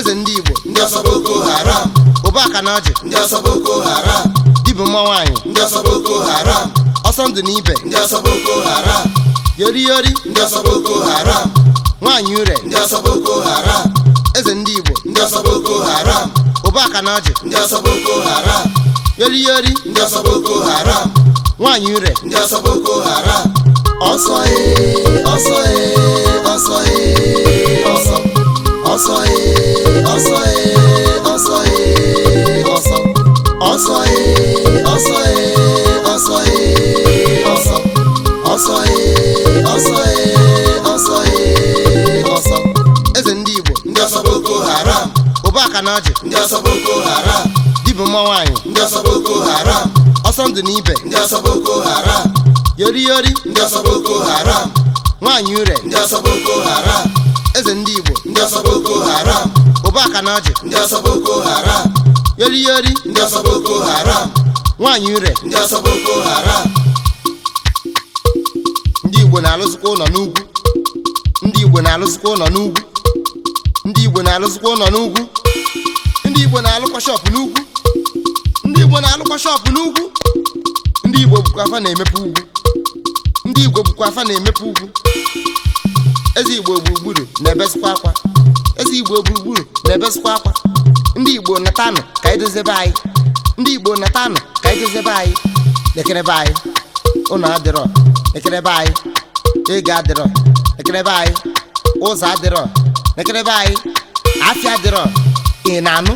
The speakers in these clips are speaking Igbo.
eze ndị igbo ndị ọsọ boko haram ụbaka na ọjị ndị ọsọ boko haram dibụ mma nwaanyị ndị ọsọ boko haram ọsọ ndụ na ibe ndị ọsọ boko haram yori yori ndị ọsọ boko haram nwaanyị ure ndị ọsọ boko haram eze ndị igbo ndị ọsọ boko haram ụbaka na ọjị ndị ọsọ boko haram yori yori ndị ọsọ boko haram nwaanyị ure ndị ọsọ boko haram ọsọ ee ọsọ ee ọsọ ee ọsọ ọsọ ee ọsọ ee ọsọ ee ọsọ ọsọ ee ọsọ ee ọsọ ee ọsọ ọsọ ee ọsọ ee ọsọ ee ọsọ. eze ndị Igbo ndị ọsọ Boko Haram Ụbaka na ọjị ndị ọsọ Boko Haram dibụ mma nwaanyị ndị ọsọ Boko Haram ọsọ ndụ na ibe ndị ọsọ Boko Haram Yori ndị ọsọ Boko Haram nwaanyị ure ndị ọsọ Boko Haram eze ndị Igbo ndị ọsọ Boko Haram Ụbaka na ọjị ndị ọsọ Boko Haram Yori Yori ndị ọsọ Boko Haram Nwaanyị ure ndị ọsọ Boko Haram ndị Igbo na alụzikwa ụlọ n'ugwu ndị Igbo na alụzikwa ụlọ n'ugwu ndị Igbo na alụzikwa ụlọ n'ugwu ndị Igbo na-alụkwa shọpụ n'ugwu ndị Igbo na-alụkwa shọpụ n'ugwu ndị Igbo bụkwa afa na-emepe ugwu ndị Igbo bụkwa afa na-emepe ugwu eze igbo gburugburu na-ebesikwa akwa eze igbo gburugburu na-ebesikwa akwa ndị igbo natanụ ka anyị e dozebe anyị ndị igbo natanụ ka anyị e dozebe anyị lekerebe anyị ụnọ adịrọ lekerebe anyị ego adịrọ lekerebe anyị ụzọ adịrọ lekerebe anyị afịa adịrọ ị na-anụ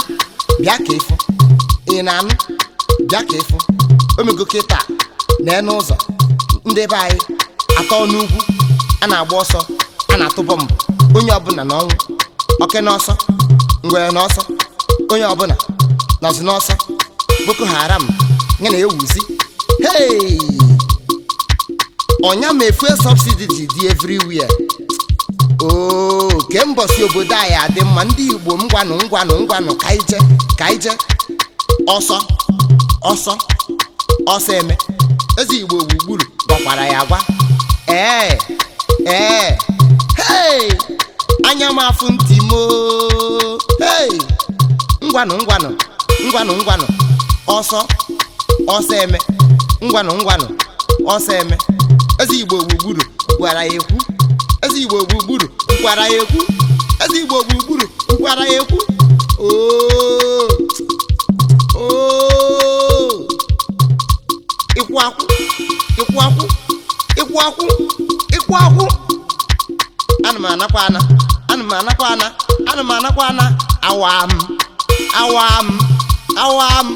bịa ka ịfụ ị na-anụ bịa ka ịfụ omego kịta na-enụ ụzọ ndị be anyị atọ n'ugwu a na-agba ọsọ a na-atụ bọmbụ onye ọbụla n'ọnwụ oke n'ọsọ ngwere n'ọsọ onye ọbụla nọzi n'ọsọ boko haram ya na-ewuzi hei ma efue sọbsidi ji dị everywhere oo oh, kembọsi obodo anyị adị mma ndị igbo ngwanụ ngwanụ ngwanụ ka ije ka ije ọsọ ọsọ ọsọ eme eze igbo gburugburu gwakwara ya gwa ee ee anya m afụ ntị m oh. ngwanụ ngwanụ ngwanụ ngwanụ ọsọ ọsọ eme ngwanụ ngwanụ ọsọ eme eze igbo gburugburu gwara ya ekwu eze igbo gburugburu gwara ya ekwu eze igbo gburugburu gwara ya ekwu oh! Oh! ịkwụ akwụ ịkwụ akwụ ịkwụ akwụ ịkwụ akwụ ana m anakwa ana ana m anakwa ana ana m anakwa ana awam awam awam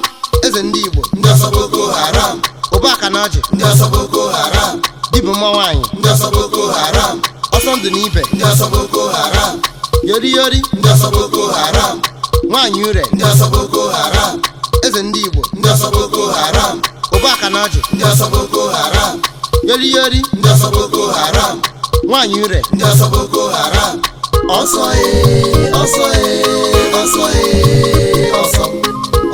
eze ndị Igbo ndị ọsọ Boko Haram ụbaka na ọjị ndị ọsọ Boko Haram dibụ mma nwaanyị ndị ọsọ Boko Haram ọsọ ndụ na ibe ndị ọsọ Boko Haram yori yori ndị ọsọ Boko Haram nwaanyị ure ndị ọsọ Boko Haram eze ndị Igbo ndị ọsọ Boko Haram ụbaka na ọjị ndị ọsọ Boko Haram yori yori ndị ọsọ Boko Haram nwaanyị rẹ. ndị ọsọ boko e, haram ọsọ ee ọsọ ee ọsọ ee ọsọ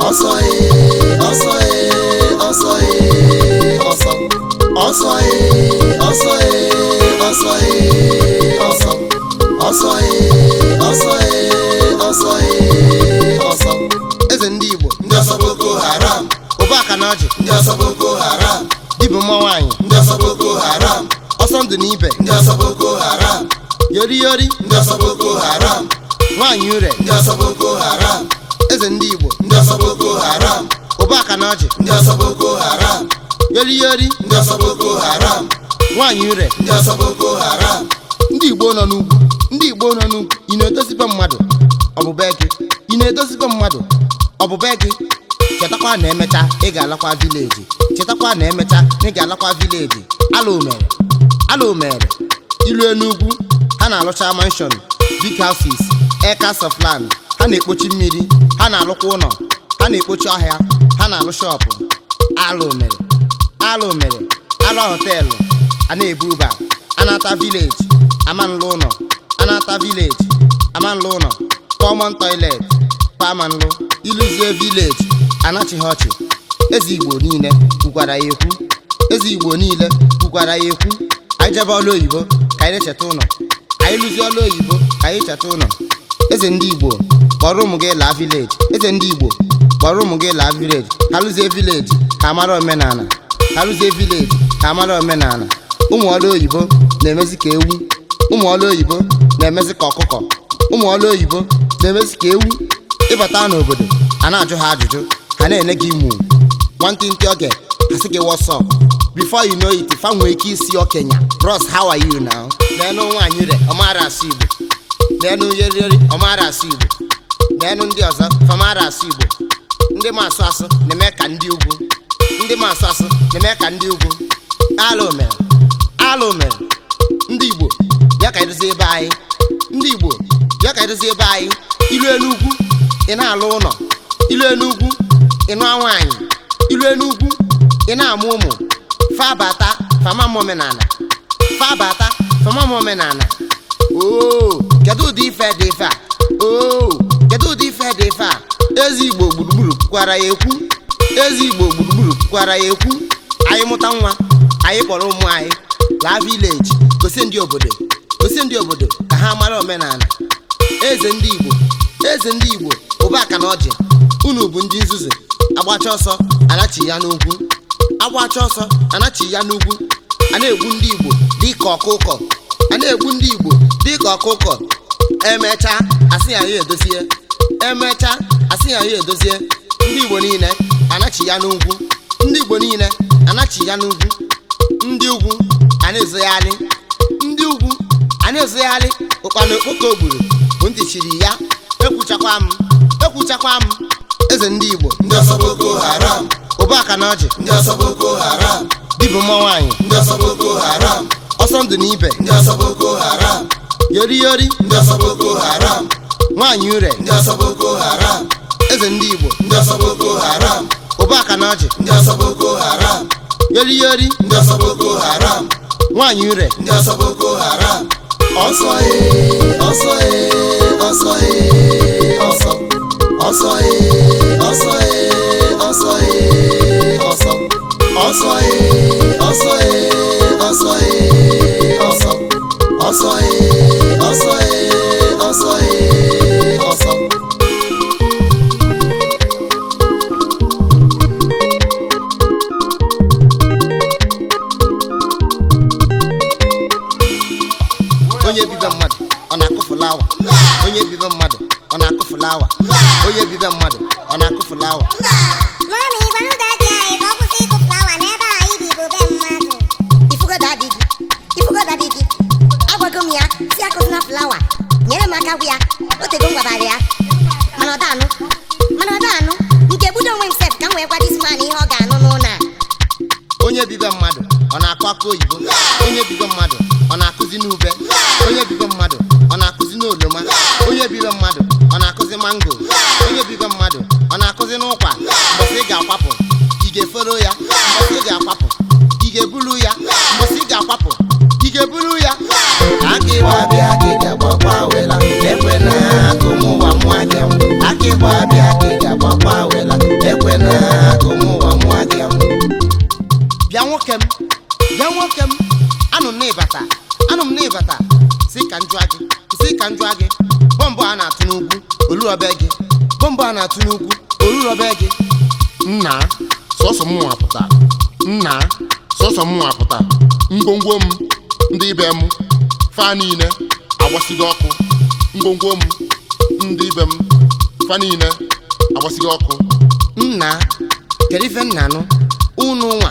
ọsọ ee ọsọ ee ọsọ ee. yori yori ndị haram nwaanyị ure ndị haram eze ndị igbo ndị haram ụbaka na ọjị ndị haram haram nwaanyị ure ndị haram ndị igbo nọ n'ugwu ndị igbo nọ na-edozibe mmadụ ọbụbe gị ị na-edozibe mmadụ gị na emecha ị ga-alakwa vileji chetakwa ala omere ala ilu n'ugwu ha na-alụcha mansion big houses acres of land ha na-ekpochi mmiri ha na-alụkwa ụlọ ha na-ekpochi ọhịa ha na-alụ shọpụ alụ mere alụ mere alụ họteelụ a na-ebu ụba anata vileji amanlụ ụlọ anata vileji amanlụ ụlọ kọmọn toilet pamanlụ ilụzie vileji anachighị ọchị eze igbo niile gwara ya ekwu eze igbo niile gwara ya ekwu anyị jebe ọlụ oyibo ka anyị na-echeta ụlọ anyị rụzie ọlụ oyibo ka anyị chata ụlọ eze ndị igbo kpọrọ ụmụ gị laa vileji eze ndị igbo kpọrọ ụmụ gị laa vileji ha rụzie vileji ka amara omenala ha rụzie vileji ka amara omenala ụmụ ọlụ oyibo na-emezi ka ewu ụmụ ọlụ oyibo na-emezi ka ọkụkọ ụmụ ọlụ oyibo na-emezi ka ewu ịbata n'obodo a na-ajụ ha ajụjụ ha na-ene gị imu nwantịntị oge ha sị gị wọsọpụ before you know it ife nwee ike isi okenya ross how are you now n'enu nwaanyị re ọmara asụ igbo n'enu yeriri ọmara asụ igbo n'enu ndị ọzọ famara asụ igbo ndị ma asụ asụ na-eme ka ndị ugwu ndị ma asụ asụ na-eme ka ndị ugwu alụ mere ndị igbo bịa ka edozi ebe anyị ndị igbo ya ka edozi ebe anyị ilu enugu ị na-alụ ụlọ ilu enugu ị nụọ nwaanyị ilu enugu ị na-amụ ụmụ fabata famam omenala fabata famam omenala oo oh, kedụ ụdị ife dị fa oo kedu ụdị ife dị fa oh, eze igbo gburugburu kwara ya ekwu eze igbo gburugburu kwara ya ekwu anyị mụta nwa anyị kpọrọ ụmụ anyị laa vileji gosi ndị obodo gosi ndị obodo ka ha mara omenala eze ndị igbo eze ndị igbo ụba aka na ọjị unu bụ ndị nzuzu agbacha ọsọ alachi ya n'okwu agbacha ọsọ anachi ya n'ugwu a na-egbu ndị igbo dị ka ọkụkọ a na-egbu ndị igbo dị ka ọkụkọ emechaa asị ya ya edozie emechaa asị ya ya edozie ndị igbo niile anachi ya n'ugwu ndị igbo niile anachi ya n'ugwu ndị ugwu a na-ezogharị ndị ugwu a na-ezogharị ụkpana okpoko gburu bụ ntị chiri ya ekwuchakwa m ekwuchakwa m eze ndị igbo ndị ọsọ boko haram obe aka na ọjị ndị ọsọ boko haram dibụ mma nwaanyị ndị ọsọ boko haram ọsọ ndụ na ibe ndị ọsọ boko haram yori yori ndị ọsọ boko haram nwaanyị ure ndị ọsọ boko haram eze ndị igbo ndị ọsọ boko haram obe aka na ọjị ndị ọsọ boko haram yori yori ndị ọsọ boko haram nwaanyị ure ndị ọsọ boko haram ọsọ ee ọsọ ee ọsọ ee ọsọ ọsọ ee ọsọ ee onye bibe mmadụ ọ na-akụ fụlawa onye bibe mmadụ ọ na-akụ fụlawa onye bibe mmadụ ọ na-akụ fụlawa agwago m ya si akụzina flawa nyere m aka gwụ ya o tego ngwabara ya mana ọ daanụ mana ọ daanụ nke budo onwe nsep ka m wee gwa dis man ihe ọ ga-anụ n'ụlọ a onye bibe mmadụ ọ na-akụ aka oyibo onye bibe mmadụ mgbosi ga-akwapụ ị ga ya mbọsị ga-akwapụ ị ga-ebulu ya mbọsị ga-akwapụ ị ya bịa bịa nwoke m bịa nwoke m anụ m n'ịbata anụ m n'ịbata si ka njụa gị si ka njụa gị bọmbụ a na-atụ n'ugwu olu ọbịa gị bọmbụ a na-atụ n'ugwu orurobe gị nna sọsọ mụnwa pụta nna sọsọ mụnwa pụta ngwongwo m ndị ibe m fa niile agbasigo ọkụ ngwongwo m ndị ibe m fa niile agbasigo ọkụ nna kedu ife nna nụ ụnụ nwa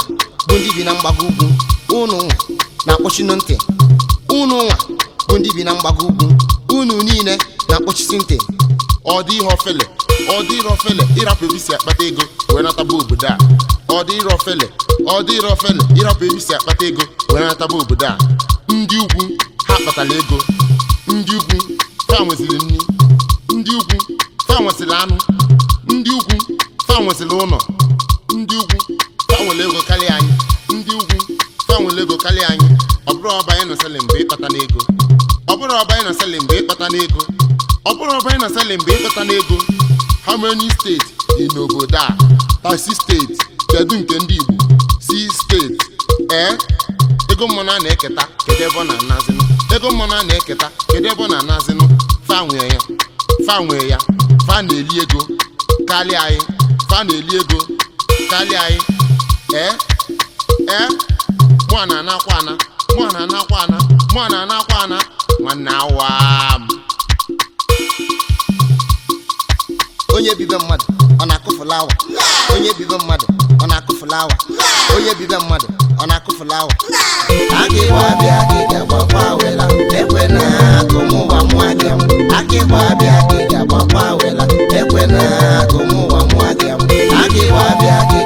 bụ ndị bi na mgbago ugwu ụnụ nwa na-akpọchinu ntị ụnụ nwa bụ ndị bi na mgbago ugwu unu niile na-akpọchisi ntị ọ dị ihe ofele ọ dịrọ fele ịrapụ ebisi akpata ego wee nataba obodo a fele ọ fele ịrapụ ebisi akpata ego wee obodo a ndị ugwu ha kpatara ego ndị ugwu fa nwesịrị nri ndị ugwu fa nwesịrị anụ ndị ugwu fa nwesịrị ụlọ ndị ugwu fa nwere ego karịa anyị ndị ugwu fa ego karịa anyị ọ bụrụ ọba anyị na selin mgbe ịkpata n'ego ịkpata n'ego how many steeti dị n'obodo a Tarsi steeti kedu nke ndị Igbo si steeti ee eh? ego mmụọ na eketa kedu ebe ọ na-anazinụ ego mmụọ na eketa kedu ebe ọ na-anazinụ fa nwee ya fa nwee ya fa na-eli ego karịa anyị fa na-eli ego karịa anyị ee eh? ee eh? mụa na-anakwa ana mụa na-anakwa ana mụa na-anakwa ana nwanne awa m onye bibe mmadụ ọ na-akụ fụlawa onye bibe mmadụ ọ na-akụ fụlawa onye bibe mmadụ ọ na-akụ fụlawa wela ekwe na mụwa gị akịgba abịa